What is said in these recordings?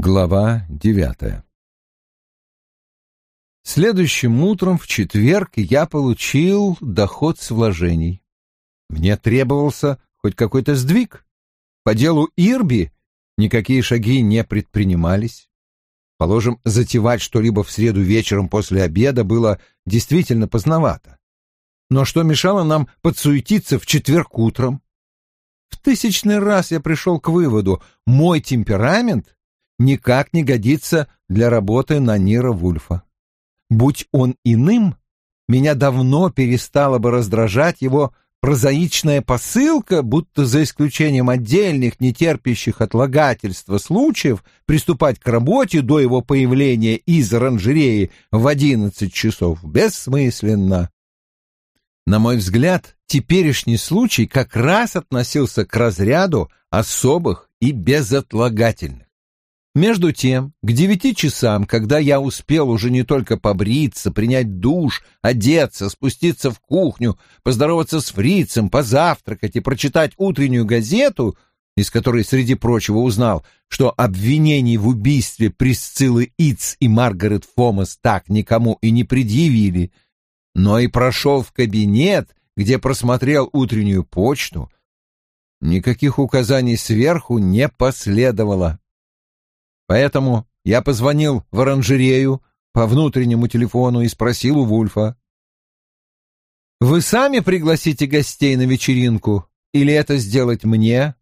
Глава девятая Следующим утром в четверг я получил доход с вложений. Мне требовался хоть какой-то сдвиг. По делу Ирби никакие шаги не предпринимались. Положим, затевать что-либо в среду вечером после обеда было действительно поздновато. Но что мешало нам подсуетиться в четверг утром? В тысячный раз я пришел к выводу, мой темперамент — никак не годится для работы на Нира Вульфа. Будь он иным, меня давно перестало бы раздражать его прозаичная посылка, будто за исключением отдельных, не терпящих отлагательства случаев, приступать к работе до его появления из оранжереи в одиннадцать часов бессмысленно. На мой взгляд, теперешний случай как раз относился к разряду особых и безотлагательных. Между тем, к девяти часам, когда я успел уже не только побриться, принять душ, одеться, спуститься в кухню, поздороваться с фрицем, позавтракать и прочитать утреннюю газету, из которой, среди прочего, узнал, что обвинений в убийстве Присциллы Иц и Маргарет Фомас так никому и не предъявили, но и прошел в кабинет, где просмотрел утреннюю почту, никаких указаний сверху не последовало. Поэтому я позвонил в оранжерею по внутреннему телефону и спросил у Вульфа. «Вы сами пригласите гостей на вечеринку или это сделать мне?»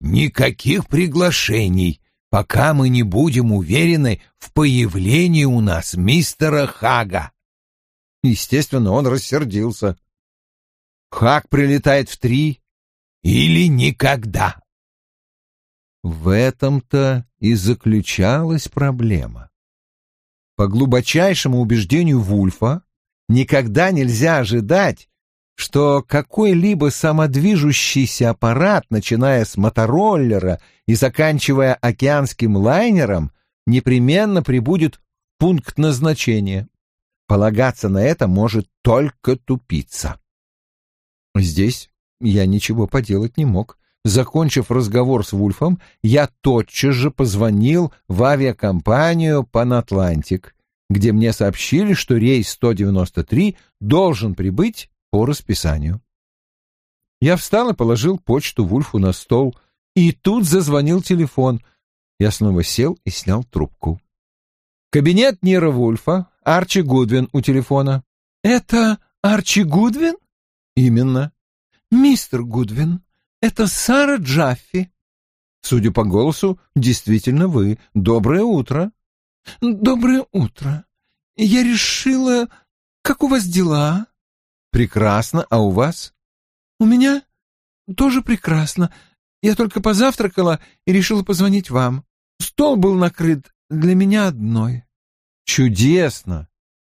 «Никаких приглашений, пока мы не будем уверены в появлении у нас мистера Хага». Естественно, он рассердился. «Хаг прилетает в три». «Или никогда», в этом-то и заключалась проблема. По глубочайшему убеждению Вульфа, никогда нельзя ожидать, что какой-либо самодвижущийся аппарат, начиная с мотороллера и заканчивая океанским лайнером, непременно прибудет в пункт назначения. Полагаться на это может только тупица. Здесь я ничего поделать не мог. Закончив разговор с Вульфом, я тотчас же позвонил в авиакомпанию «Панатлантик», где мне сообщили, что рейс 193 должен прибыть по расписанию. Я встал и положил почту Вульфу на стол, и тут зазвонил телефон. Я снова сел и снял трубку. Кабинет Нира Вульфа, Арчи Гудвин у телефона. «Это Арчи Гудвин?» «Именно». «Мистер Гудвин, это Сара Джаффи. Судя по голосу, действительно вы. Доброе утро. Доброе утро. Я решила... Как у вас дела? Прекрасно. А у вас? У меня тоже прекрасно. Я только позавтракала и решила позвонить вам. Стол был накрыт для меня одной. Чудесно.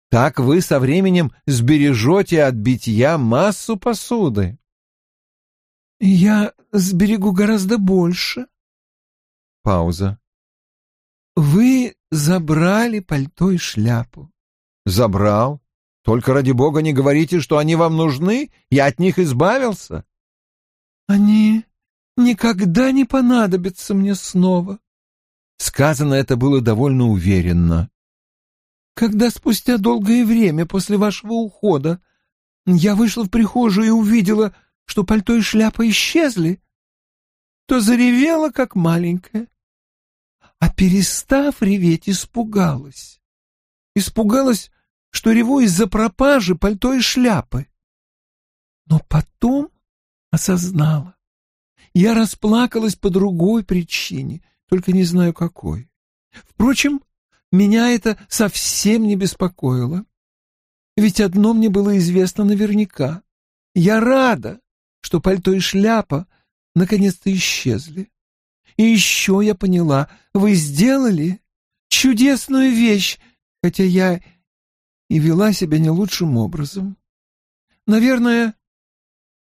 Так вы со временем сбережете от битья массу посуды. Я сберегу гораздо больше. Пауза. Вы забрали пальто и шляпу. Забрал. Только ради бога не говорите, что они вам нужны. Я от них избавился. Они никогда не понадобятся мне снова. Сказано это было довольно уверенно. Когда спустя долгое время после вашего ухода я вышла в прихожую и увидела, что пальто и шляпа исчезли, то заревела, как маленькая, а перестав реветь, испугалась. Испугалась, что реву из-за пропажи пальто и шляпы. Но потом осознала. Я расплакалась по другой причине, только не знаю какой. Впрочем, меня это совсем не беспокоило. Ведь одно мне было известно наверняка. Я рада, что пальто и шляпа наконец-то исчезли. И еще я поняла, вы сделали чудесную вещь, хотя я и вела себя не лучшим образом. Наверное,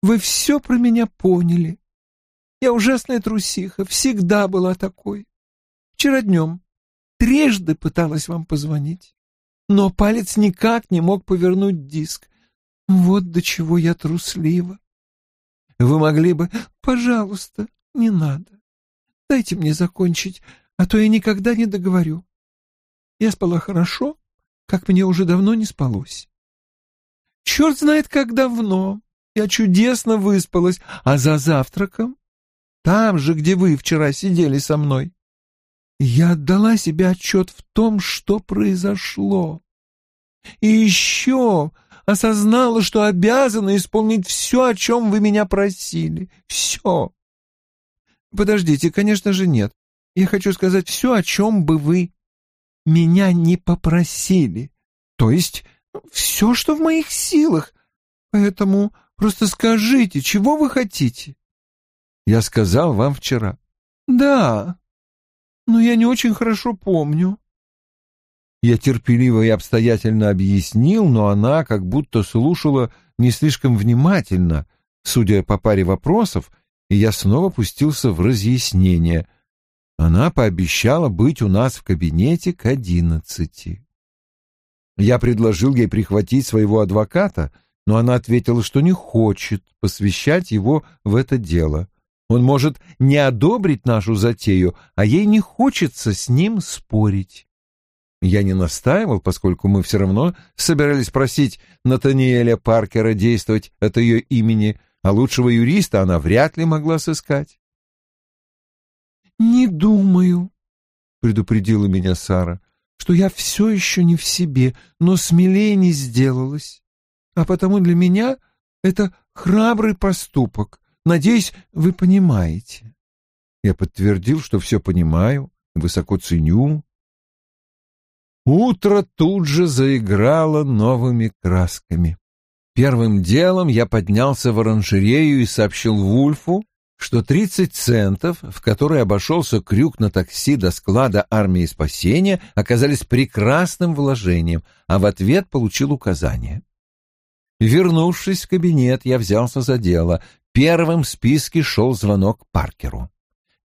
вы все про меня поняли. Я ужасная трусиха, всегда была такой. Вчера днем трижды пыталась вам позвонить, но палец никак не мог повернуть диск. Вот до чего я труслива. Вы могли бы... Пожалуйста, не надо. Дайте мне закончить, а то я никогда не договорю. Я спала хорошо, как мне уже давно не спалось. Черт знает, как давно. Я чудесно выспалась, а за завтраком, там же, где вы вчера сидели со мной, я отдала себе отчет в том, что произошло. И еще осознала, что обязана исполнить все, о чем вы меня просили. Все. Подождите, конечно же, нет. Я хочу сказать все, о чем бы вы меня не попросили. То есть ну, все, что в моих силах. Поэтому просто скажите, чего вы хотите. Я сказал вам вчера. Да, но я не очень хорошо помню. Я терпеливо и обстоятельно объяснил, но она как будто слушала не слишком внимательно, судя по паре вопросов, и я снова пустился в разъяснение. Она пообещала быть у нас в кабинете к одиннадцати. Я предложил ей прихватить своего адвоката, но она ответила, что не хочет посвящать его в это дело. Он может не одобрить нашу затею, а ей не хочется с ним спорить. Я не настаивал, поскольку мы все равно собирались просить Натаниэля Паркера действовать от ее имени, а лучшего юриста она вряд ли могла сыскать. «Не думаю», — предупредила меня Сара, — «что я все еще не в себе, но смелее не сделалась. А потому для меня это храбрый поступок. Надеюсь, вы понимаете». Я подтвердил, что все понимаю, высоко ценю Утро тут же заиграло новыми красками. Первым делом я поднялся в оранжерею и сообщил Вульфу, что 30 центов, в которые обошелся крюк на такси до склада армии спасения, оказались прекрасным вложением, а в ответ получил указание. Вернувшись в кабинет, я взялся за дело. Первым в списке шел звонок Паркеру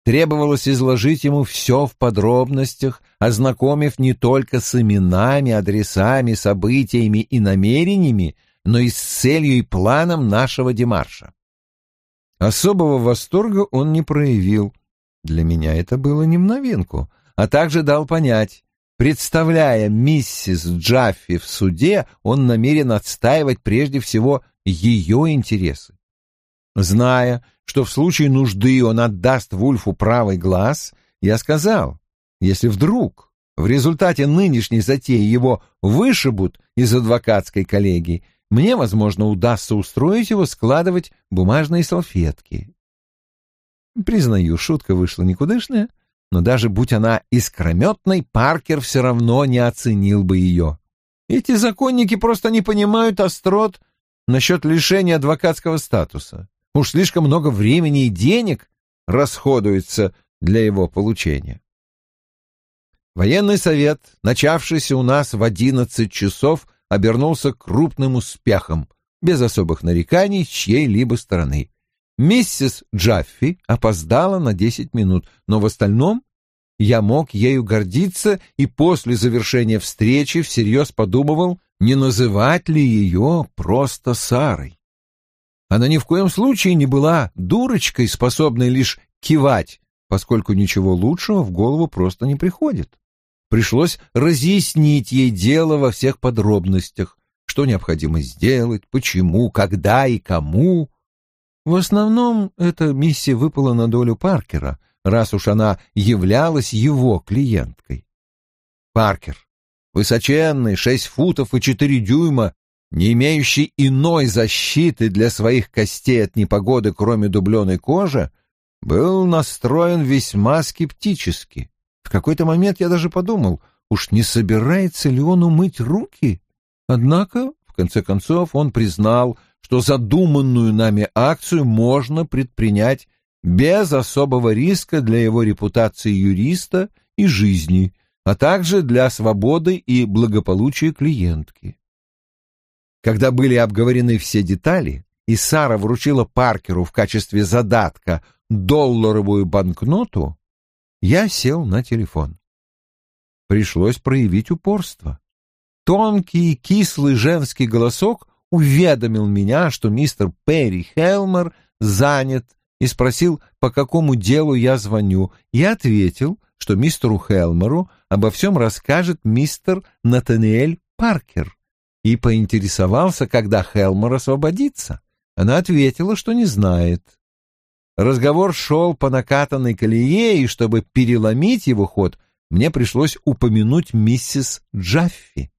требовалось изложить ему все в подробностях, ознакомив не только с именами, адресами, событиями и намерениями, но и с целью и планом нашего демарша. Особого восторга он не проявил. Для меня это было не в новинку, а также дал понять, представляя миссис Джаффи в суде, он намерен отстаивать прежде всего ее интересы. Зная, что в случае нужды он отдаст Вульфу правый глаз, я сказал, если вдруг в результате нынешней затеи его вышибут из адвокатской коллегии, мне, возможно, удастся устроить его складывать бумажные салфетки. Признаю, шутка вышла никудышная, но даже будь она искрометной, Паркер все равно не оценил бы ее. Эти законники просто не понимают острот насчет лишения адвокатского статуса. Уж слишком много времени и денег расходуется для его получения. Военный совет, начавшийся у нас в 11 часов, обернулся крупным успехом, без особых нареканий с чьей-либо стороны. Миссис Джаффи опоздала на 10 минут, но в остальном я мог ею гордиться и после завершения встречи всерьез подумывал, не называть ли ее просто Сарой. Она ни в коем случае не была дурочкой, способной лишь кивать, поскольку ничего лучшего в голову просто не приходит. Пришлось разъяснить ей дело во всех подробностях, что необходимо сделать, почему, когда и кому. В основном эта миссия выпала на долю Паркера, раз уж она являлась его клиенткой. Паркер, высоченный, шесть футов и четыре дюйма, не имеющий иной защиты для своих костей от непогоды, кроме дубленой кожи, был настроен весьма скептически. В какой-то момент я даже подумал, уж не собирается ли он умыть руки. Однако, в конце концов, он признал, что задуманную нами акцию можно предпринять без особого риска для его репутации юриста и жизни, а также для свободы и благополучия клиентки. Когда были обговорены все детали, и Сара вручила Паркеру в качестве задатка долларовую банкноту, я сел на телефон. Пришлось проявить упорство. Тонкий и кислый женский голосок уведомил меня, что мистер Перри Хелмер занят, и спросил, по какому делу я звоню. Я ответил, что мистеру Хелмеру обо всем расскажет мистер Натаниэль Паркер и поинтересовался, когда Хелмор освободится. Она ответила, что не знает. Разговор шел по накатанной колее, и чтобы переломить его ход, мне пришлось упомянуть миссис Джаффи.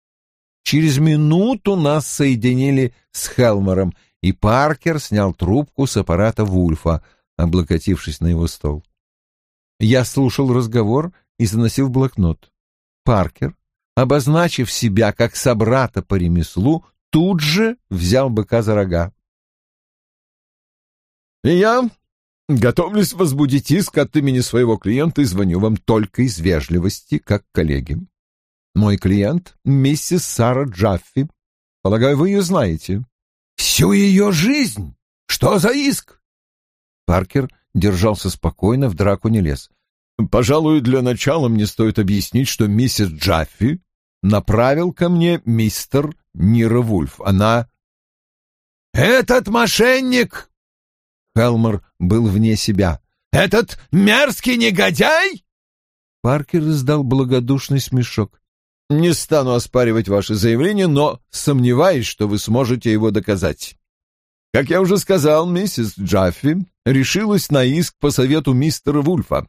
Через минуту нас соединили с Хелмором, и Паркер снял трубку с аппарата Вульфа, облокотившись на его стол. Я слушал разговор и заносил блокнот. Паркер обозначив себя как собрата по ремеслу, тут же взял быка за рога. «И я готовлюсь возбудить иск от имени своего клиента и звоню вам только из вежливости, как коллеги. Мой клиент — миссис Сара Джаффи. Полагаю, вы ее знаете». «Всю ее жизнь? Что за иск?» Паркер держался спокойно, в драку не лез. «Пожалуй, для начала мне стоит объяснить, что миссис Джаффи направил ко мне мистер Нира Вульф. Она... «Этот мошенник!» Хелмер был вне себя. «Этот мерзкий негодяй!» Паркер издал благодушный смешок. «Не стану оспаривать ваше заявление, но сомневаюсь, что вы сможете его доказать. Как я уже сказал, миссис Джаффи решилась на иск по совету мистера Вульфа.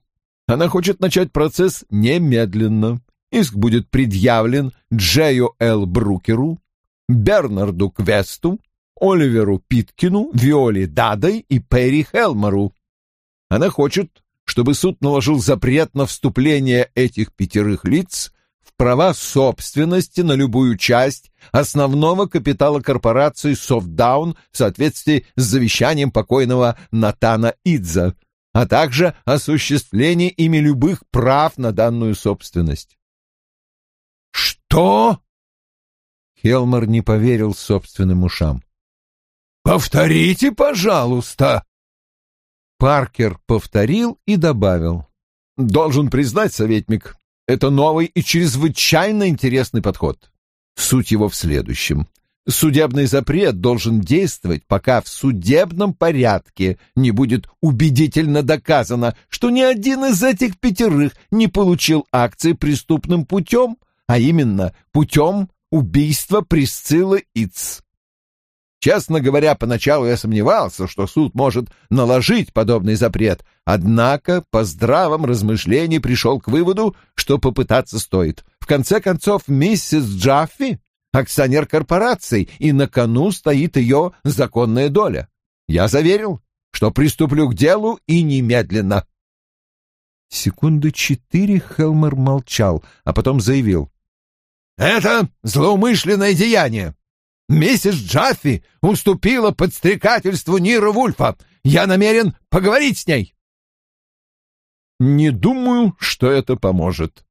Она хочет начать процесс немедленно. Иск будет предъявлен Джею Л. Брукеру, Бернарду Квесту, Оливеру Питкину, Виоле Дадой и Перри Хелмору. Она хочет, чтобы суд наложил запрет на вступление этих пятерых лиц в права собственности на любую часть основного капитала корпорации «Софтдаун» в соответствии с завещанием покойного Натана Идза, а также осуществление ими любых прав на данную собственность. «Что?» Хелмор не поверил собственным ушам. «Повторите, пожалуйста!» Паркер повторил и добавил. «Должен признать, советник, это новый и чрезвычайно интересный подход. Суть его в следующем. Судебный запрет должен действовать, пока в судебном порядке не будет убедительно доказано, что ни один из этих пятерых не получил акции преступным путем — а именно путем убийства Присциллы Иц. Честно говоря, поначалу я сомневался, что суд может наложить подобный запрет, однако по здравом размышлении пришел к выводу, что попытаться стоит. В конце концов, миссис Джаффи — акционер корпорации, и на кону стоит ее законная доля. Я заверил, что приступлю к делу и немедленно. Секунду четыре Хелмер молчал, а потом заявил. «Это злоумышленное деяние. Миссис Джаффи уступила подстрекательству Нира Вульфа. Я намерен поговорить с ней». «Не думаю, что это поможет».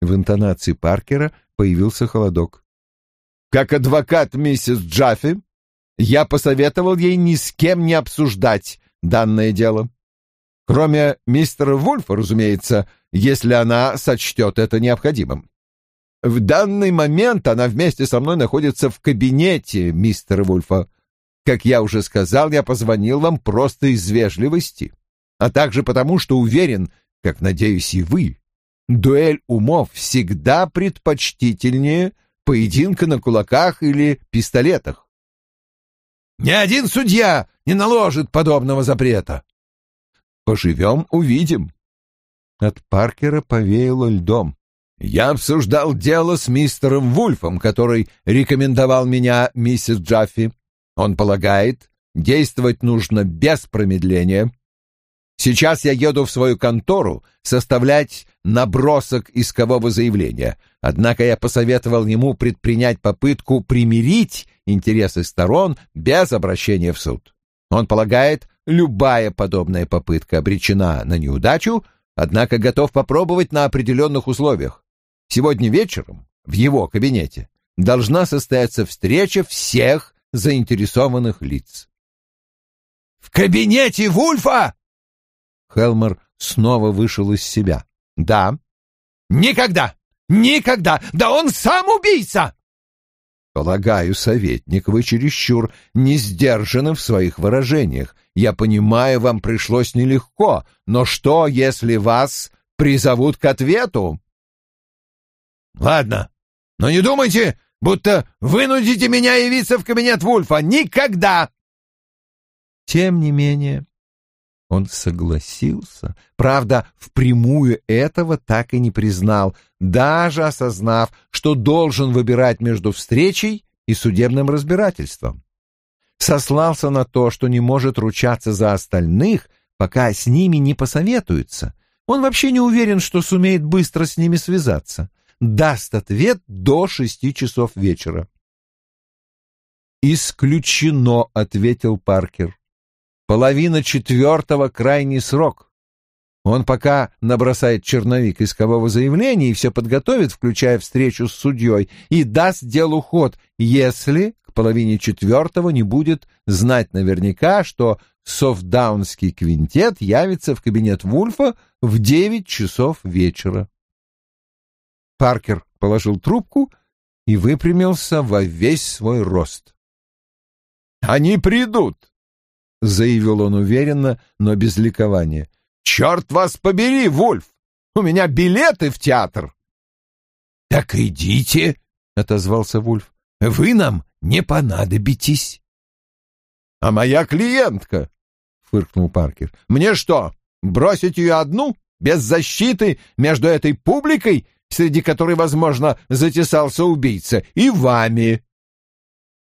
В интонации Паркера появился холодок. «Как адвокат миссис Джаффи, я посоветовал ей ни с кем не обсуждать данное дело». Кроме мистера Вульфа, разумеется, если она сочтет это необходимым. В данный момент она вместе со мной находится в кабинете мистера Вульфа. Как я уже сказал, я позвонил вам просто из вежливости, а также потому, что уверен, как надеюсь и вы, дуэль умов всегда предпочтительнее поединка на кулаках или пистолетах. Ни один судья не наложит подобного запрета, Поживем — увидим. От Паркера повеяло льдом. Я обсуждал дело с мистером Вульфом, который рекомендовал меня миссис Джаффи. Он полагает, действовать нужно без промедления. Сейчас я еду в свою контору составлять набросок искового заявления, однако я посоветовал ему предпринять попытку примирить интересы сторон без обращения в суд. Он полагает, Любая подобная попытка обречена на неудачу, однако готов попробовать на определенных условиях. Сегодня вечером в его кабинете должна состояться встреча всех заинтересованных лиц. «В кабинете Вульфа!» Хелмер снова вышел из себя. «Да». «Никогда! Никогда! Да он сам убийца!» Полагаю, советник, вы чересчур не сдержаны в своих выражениях. Я понимаю, вам пришлось нелегко, но что, если вас призовут к ответу? Ладно, но не думайте, будто вынудите меня явиться в кабинет Вульфа. Никогда! Тем не менее, он согласился, правда, впрямую этого так и не признал, даже осознав, что должен выбирать между встречей и судебным разбирательством. Сослался на то, что не может ручаться за остальных, пока с ними не посоветуется. Он вообще не уверен, что сумеет быстро с ними связаться. Даст ответ до шести часов вечера. «Исключено», — ответил Паркер. Половина четвертого — крайний срок. Он пока набросает черновик искового заявления и все подготовит, включая встречу с судьей, и даст делу ход, если к половине четвертого не будет знать наверняка, что Софдаунский квинтет явится в кабинет Вульфа в девять часов вечера. Паркер положил трубку и выпрямился во весь свой рост. «Они придут!» — заявил он уверенно, но без ликования. «Черт вас побери, Вульф! У меня билеты в театр!» «Так идите!» — отозвался Вульф. «Вы нам не понадобитесь!» «А моя клиентка!» — фыркнул Паркер. «Мне что, бросить ее одну, без защиты, между этой публикой, среди которой, возможно, затесался убийца, и вами,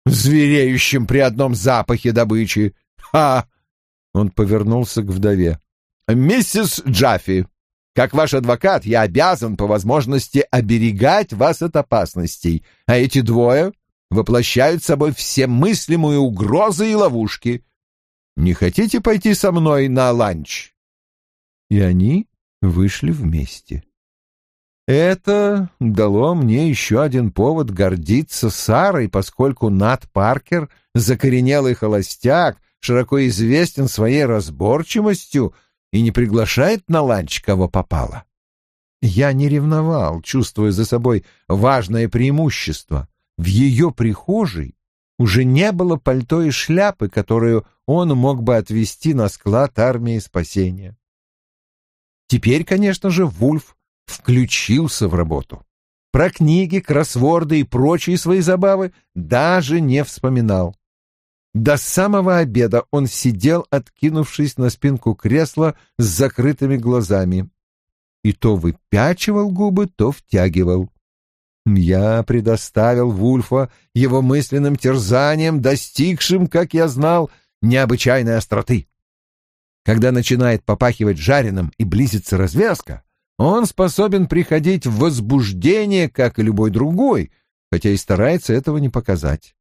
звереющим при одном запахе добычи?» «Ха!» — он повернулся к вдове. «Миссис Джаффи, как ваш адвокат, я обязан по возможности оберегать вас от опасностей, а эти двое воплощают собой все мыслимые угрозы и ловушки. Не хотите пойти со мной на ланч?» И они вышли вместе. Это дало мне еще один повод гордиться Сарой, поскольку Нат Паркер, закоренелый холостяк, широко известен своей разборчивостью и не приглашает на ланч, кого попало. Я не ревновал, чувствуя за собой важное преимущество. В ее прихожей уже не было пальто и шляпы, которую он мог бы отвезти на склад армии спасения. Теперь, конечно же, Вульф включился в работу. Про книги, кроссворды и прочие свои забавы даже не вспоминал. До самого обеда он сидел, откинувшись на спинку кресла с закрытыми глазами. И то выпячивал губы, то втягивал. Я предоставил Вульфа его мысленным терзанием, достигшим, как я знал, необычайной остроты. Когда начинает попахивать жареным и близится развязка, он способен приходить в возбуждение, как и любой другой, хотя и старается этого не показать.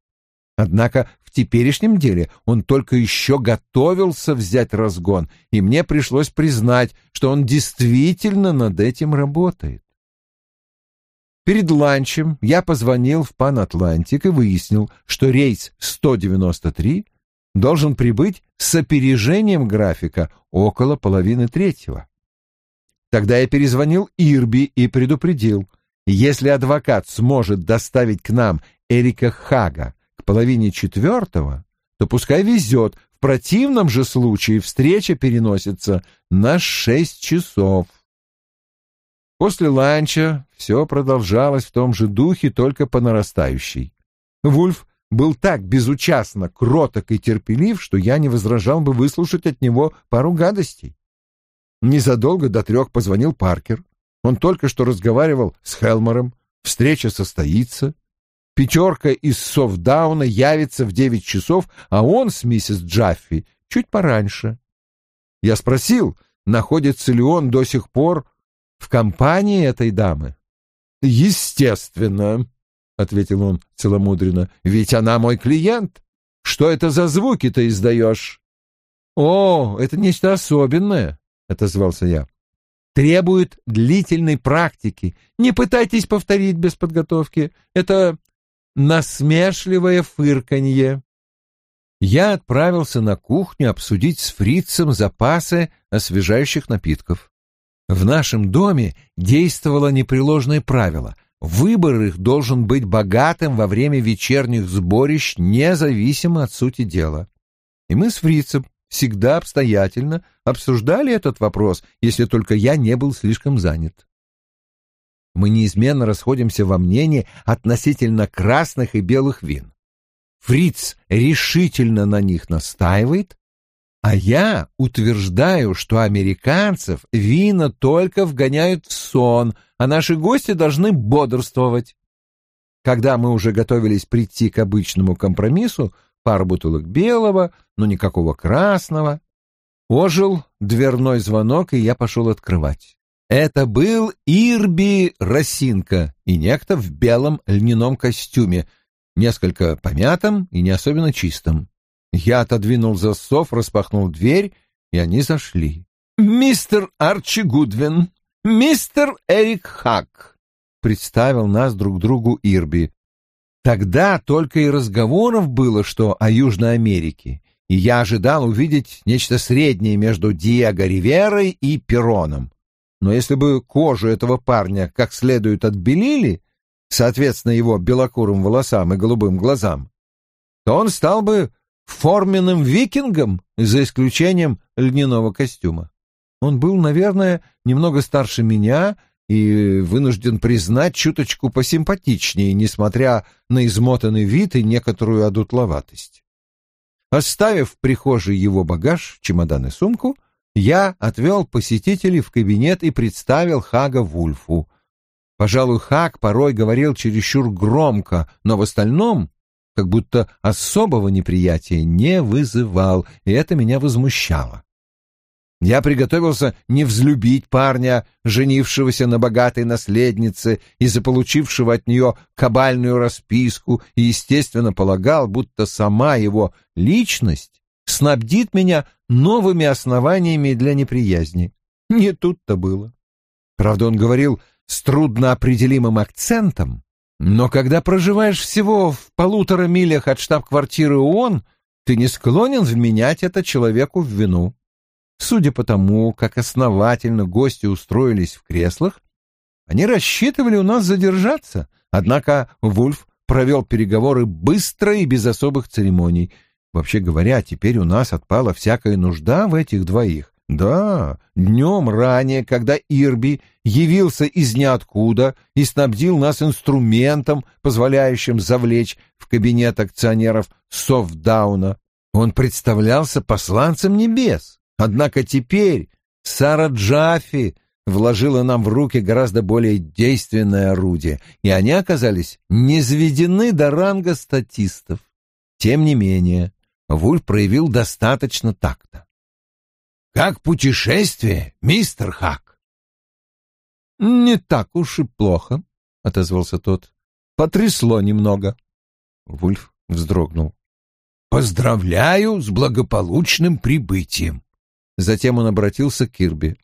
Однако теперешнем деле он только еще готовился взять разгон, и мне пришлось признать, что он действительно над этим работает. Перед ланчем я позвонил в Пан Атлантик и выяснил, что рейс 193 должен прибыть с опережением графика около половины третьего. Тогда я перезвонил Ирби и предупредил, если адвокат сможет доставить к нам Эрика Хага половине четвертого, то пускай везет, в противном же случае встреча переносится на шесть часов. После ланча все продолжалось в том же духе, только по нарастающей. Вульф был так безучастно кроток и терпелив, что я не возражал бы выслушать от него пару гадостей. Незадолго до трех позвонил Паркер. Он только что разговаривал с Хелмором. Встреча состоится. Пятерка из Софдауна явится в девять часов, а он с миссис Джаффи чуть пораньше. Я спросил, находится ли он до сих пор в компании этой дамы. «Естественно», — ответил он целомудренно, — «ведь она мой клиент. Что это за звуки ты издаешь?» «О, это насмешливое фырканье. Я отправился на кухню обсудить с фрицем запасы освежающих напитков. В нашем доме действовало непреложное правило. Выбор их должен быть богатым во время вечерних сборищ, независимо от сути дела. И мы с фрицем всегда обстоятельно обсуждали этот вопрос, если только я не был слишком занят мы неизменно расходимся во мнении относительно красных и белых вин. Фриц решительно на них настаивает, а я утверждаю, что американцев вина только вгоняют в сон, а наши гости должны бодрствовать. Когда мы уже готовились прийти к обычному компромиссу, пару бутылок белого, но никакого красного, ожил дверной звонок, и я пошел открывать. Это был Ирби Росинка и некто в белом льняном костюме, несколько помятом и не особенно чистом. Я отодвинул засов, распахнул дверь, и они зашли. «Мистер Арчи Гудвин! Мистер Эрик Хак!» представил нас друг другу Ирби. Тогда только и разговоров было, что о Южной Америке, и я ожидал увидеть нечто среднее между Диего Риверой и Пероном. Но если бы кожу этого парня как следует отбелили, соответственно его белокурым волосам и голубым глазам, то он стал бы форменным викингом, за исключением льняного костюма. Он был, наверное, немного старше меня и вынужден признать чуточку посимпатичнее, несмотря на измотанный вид и некоторую одутловатость. Оставив в прихожей его багаж, чемодан и сумку, я отвел посетителей в кабинет и представил Хага Вульфу. Пожалуй, Хаг порой говорил чересчур громко, но в остальном как будто особого неприятия не вызывал, и это меня возмущало. Я приготовился не взлюбить парня, женившегося на богатой наследнице и заполучившего от нее кабальную расписку, и, естественно, полагал, будто сама его личность снабдит меня новыми основаниями для неприязни. Не тут-то было. Правда, он говорил с трудноопределимым акцентом, но когда проживаешь всего в полутора милях от штаб-квартиры ООН, ты не склонен вменять это человеку в вину. Судя по тому, как основательно гости устроились в креслах, они рассчитывали у нас задержаться, однако Вульф провел переговоры быстро и без особых церемоний, Вообще говоря, теперь у нас отпала всякая нужда в этих двоих. Да, днем ранее, когда Ирби явился из ниоткуда и снабдил нас инструментом, позволяющим завлечь в кабинет акционеров Софтдауна, он представлялся посланцем небес. Однако теперь Сара Джаффи вложила нам в руки гораздо более действенное орудие, и они оказались низведены до ранга статистов. Тем не менее, Вульф проявил достаточно такта. «Как путешествие, мистер Хак?» «Не так уж и плохо», — отозвался тот. «Потрясло немного». Вульф вздрогнул. «Поздравляю с благополучным прибытием!» Затем он обратился к Кирби.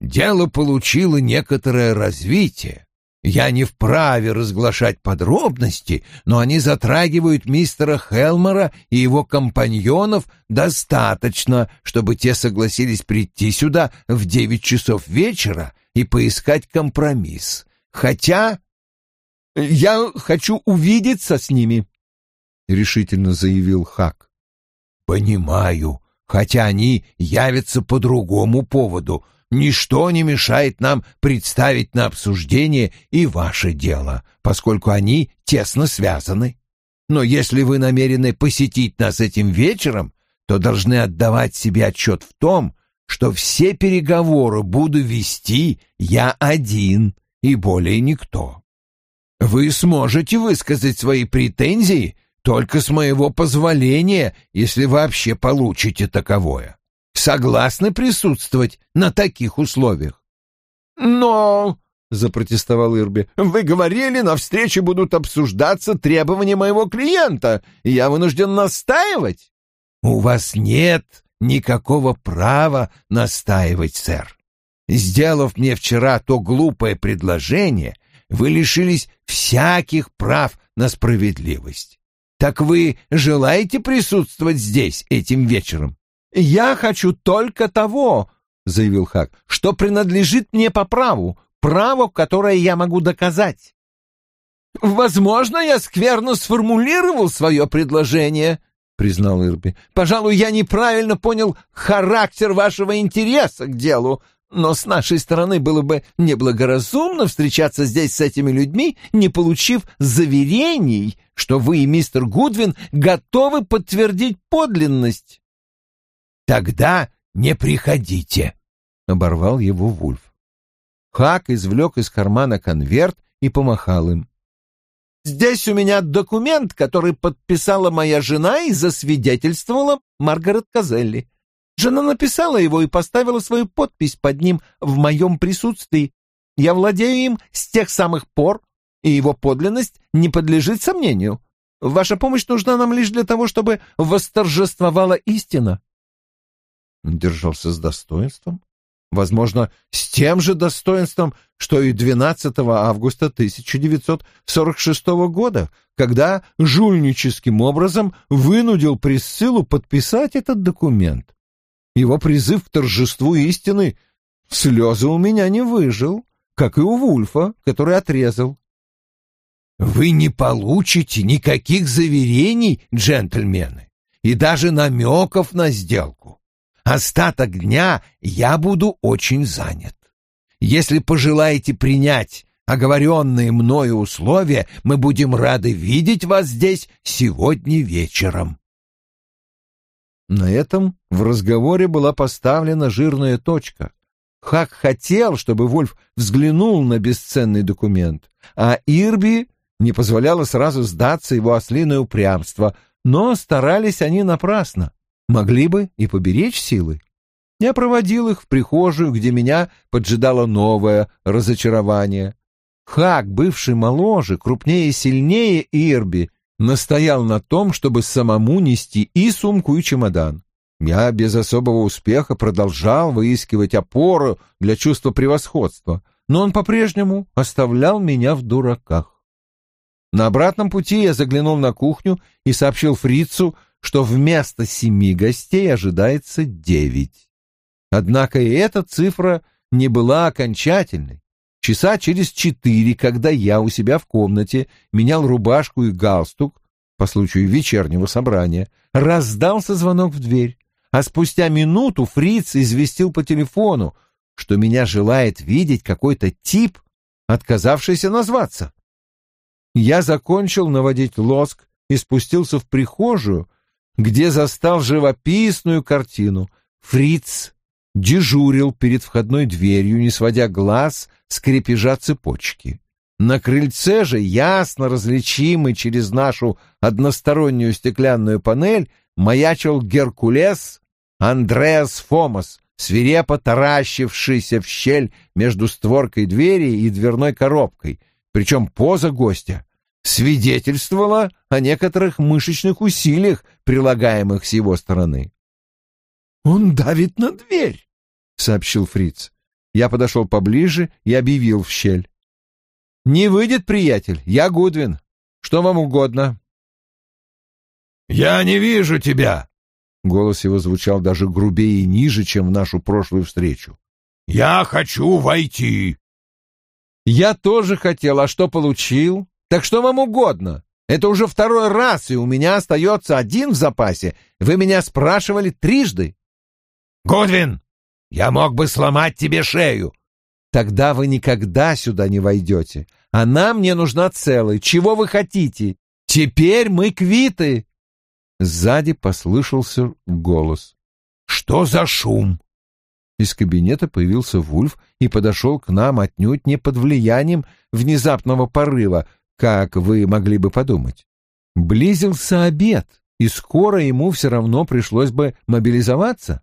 «Дело получило некоторое развитие. Я не вправе разглашать подробности, но они затрагивают мистера Хелмера и его компаньонов достаточно, чтобы те согласились прийти сюда в девять часов вечера и поискать компромисс. Хотя я хочу увидеться с ними, решительно заявил Хак. Понимаю, хотя они явятся по другому поводу, ничто не мешает нам представить на обсуждение и ваше дело, поскольку они тесно связаны. Но если вы намерены посетить нас этим вечером, то должны отдавать себе отчет в том, что все переговоры буду вести я один и более никто. Вы сможете высказать свои претензии только с моего позволения, если вообще получите таковое согласны присутствовать на таких условиях. Но, — запротестовал Ирби, — вы говорили, на встрече будут обсуждаться требования моего клиента, и я вынужден настаивать. У вас нет никакого права настаивать, сэр. Сделав мне вчера то глупое предложение, вы лишились всяких прав на справедливость. Так вы желаете присутствовать здесь этим вечером? Я хочу только того, заявил Хак, что принадлежит мне по праву, право, которое я могу доказать. Возможно, я скверно сформулировал свое предложение, признал Ирби. Пожалуй, я неправильно понял характер вашего интереса к делу, но с нашей стороны было бы неблагоразумно встречаться здесь с этими людьми, не получив заверений, что вы и мистер Гудвин готовы подтвердить подлинность. Тогда не приходите, оборвал его Вульф. Хак извлек из кармана конверт и помахал им. Здесь у меня документ, который подписала моя жена и засвидетельствовала Маргарет Казелли. Жена написала его и поставила свою подпись под ним в моем присутствии. Я владею им с тех самых пор, и его подлинность не подлежит сомнению. Ваша помощь нужна нам лишь для того, чтобы восторжествовала истина держался с достоинством, возможно, с тем же достоинством, что и 12 августа 1946 года, когда жульническим образом вынудил Присциллу подписать этот документ. Его призыв к торжеству истины слезы у меня не выжил, как и у Вульфа, который отрезал. «Вы не получите никаких заверений, джентльмены, и даже намеков на сделку. Остаток дня я буду очень занят. Если пожелаете принять оговоренные мною условия, мы будем рады видеть вас здесь сегодня вечером». На этом в разговоре была поставлена жирная точка. Хак хотел, чтобы Вольф взглянул на бесценный документ, а Ирби не позволяла сразу сдаться его ослиное упрямство, но старались они напрасно могли бы и поберечь силы. Я проводил их в прихожую, где меня поджидало новое разочарование. Хак, бывший моложе, крупнее и сильнее Ирби, настоял на том, чтобы самому нести и сумку, и чемодан. Я без особого успеха продолжал выискивать опору для чувства превосходства, но он по-прежнему оставлял меня в дураках. На обратном пути я заглянул на кухню и сообщил фрицу, что вместо семи гостей ожидается девять. Однако и эта цифра не была окончательной. Часа через четыре, когда я у себя в комнате менял рубашку и галстук по случаю вечернего собрания, раздался звонок в дверь, а спустя минуту фриц известил по телефону, что меня желает видеть какой-то тип, отказавшийся назваться. Я закончил наводить лоск и спустился в прихожую, где застал живописную картину. Фриц дежурил перед входной дверью, не сводя глаз с крепежа цепочки. На крыльце же, ясно различимый через нашу одностороннюю стеклянную панель, маячил Геркулес Андреас Фомас, свирепо таращившийся в щель между створкой двери и дверной коробкой, причем поза гостя свидетельствовало о некоторых мышечных усилиях, прилагаемых с его стороны. «Он давит на дверь», — сообщил Фриц. Я подошел поближе и объявил в щель. «Не выйдет, приятель, я Гудвин. Что вам угодно?» «Я не вижу тебя!» Голос его звучал даже грубее и ниже, чем в нашу прошлую встречу. «Я хочу войти!» «Я тоже хотел, а что получил?» Так что вам угодно. Это уже второй раз, и у меня остается один в запасе. Вы меня спрашивали трижды. Гудвин, я мог бы сломать тебе шею. Тогда вы никогда сюда не войдете. Она мне нужна целой. Чего вы хотите? Теперь мы квиты. Сзади послышался голос. Что за шум? Из кабинета появился Вульф и подошел к нам отнюдь не под влиянием внезапного порыва, как вы могли бы подумать. Близился обед, и скоро ему все равно пришлось бы мобилизоваться.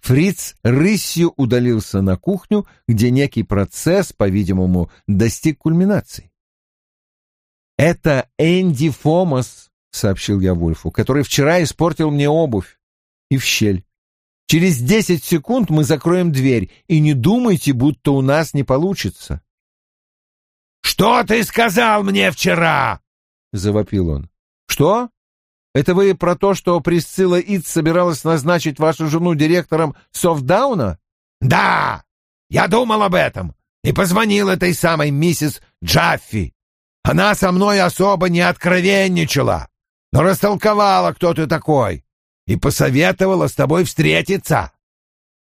Фриц рысью удалился на кухню, где некий процесс, по-видимому, достиг кульминации. «Это Энди Фомас», — сообщил я Вульфу, — «который вчера испортил мне обувь и в щель. Через десять секунд мы закроем дверь, и не думайте, будто у нас не получится». «Что ты сказал мне вчера?» — завопил он. «Что? Это вы про то, что Присцилла Ит собиралась назначить вашу жену директором Софтдауна?» «Да! Я думал об этом и позвонил этой самой миссис Джаффи. Она со мной особо не откровенничала, но растолковала, кто ты такой, и посоветовала с тобой встретиться.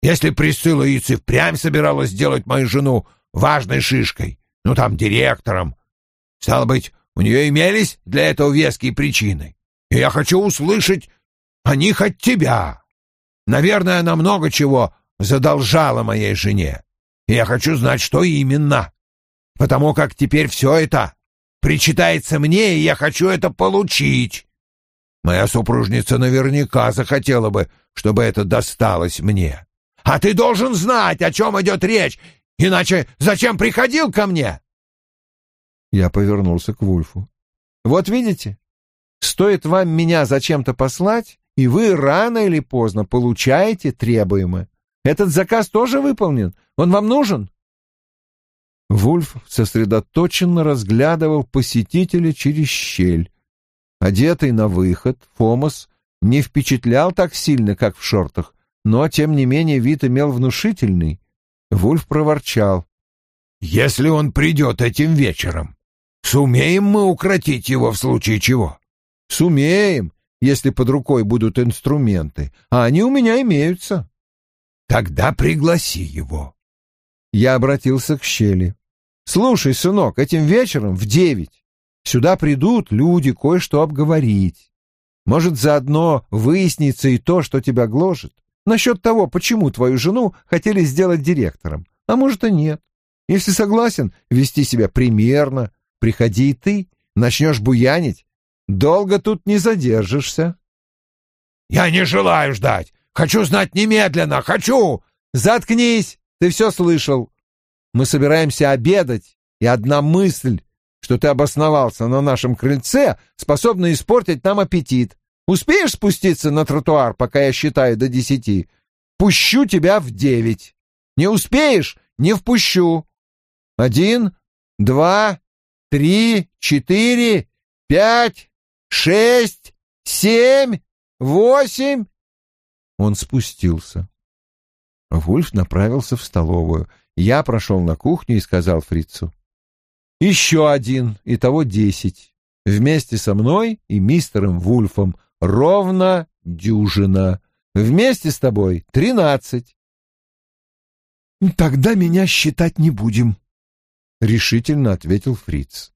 Если Присцилла Итс впрямь собиралась сделать мою жену важной шишкой, ну там директором. Стало быть, у нее имелись для этого веские причины. И я хочу услышать о них от тебя. Наверное, она много чего задолжала моей жене. И я хочу знать, что именно. Потому как теперь все это причитается мне, и я хочу это получить. Моя супружница наверняка захотела бы, чтобы это досталось мне. А ты должен знать, о чем идет речь, Иначе зачем приходил ко мне? Я повернулся к Вульфу. Вот видите, стоит вам меня зачем-то послать, и вы рано или поздно получаете требуемое. Этот заказ тоже выполнен. Он вам нужен? Вульф сосредоточенно разглядывал посетителя через щель. Одетый на выход, Фомас не впечатлял так сильно, как в шортах, но, тем не менее, вид имел внушительный — Вульф проворчал. «Если он придет этим вечером, сумеем мы укротить его в случае чего?» «Сумеем, если под рукой будут инструменты, а они у меня имеются». «Тогда пригласи его». Я обратился к щели. «Слушай, сынок, этим вечером в девять сюда придут люди кое-что обговорить. Может, заодно выяснится и то, что тебя гложет насчет того, почему твою жену хотели сделать директором. А может и нет. Если согласен вести себя примерно, приходи и ты, начнешь буянить. Долго тут не задержишься. Я не желаю ждать. Хочу знать немедленно, хочу. Заткнись, ты все слышал. Мы собираемся обедать, и одна мысль, что ты обосновался на нашем крыльце, способна испортить нам аппетит. Успеешь спуститься на тротуар, пока я считаю до десяти? Пущу тебя в девять. Не успеешь — не впущу. Один, два, три, четыре, пять, шесть, семь, восемь. Он спустился. Вульф направился в столовую. Я прошел на кухню и сказал фрицу. «Еще один, итого десять. Вместе со мной и мистером Вульфом — ровно дюжина. Вместе с тобой тринадцать. Тогда меня считать не будем, решительно ответил Фриц.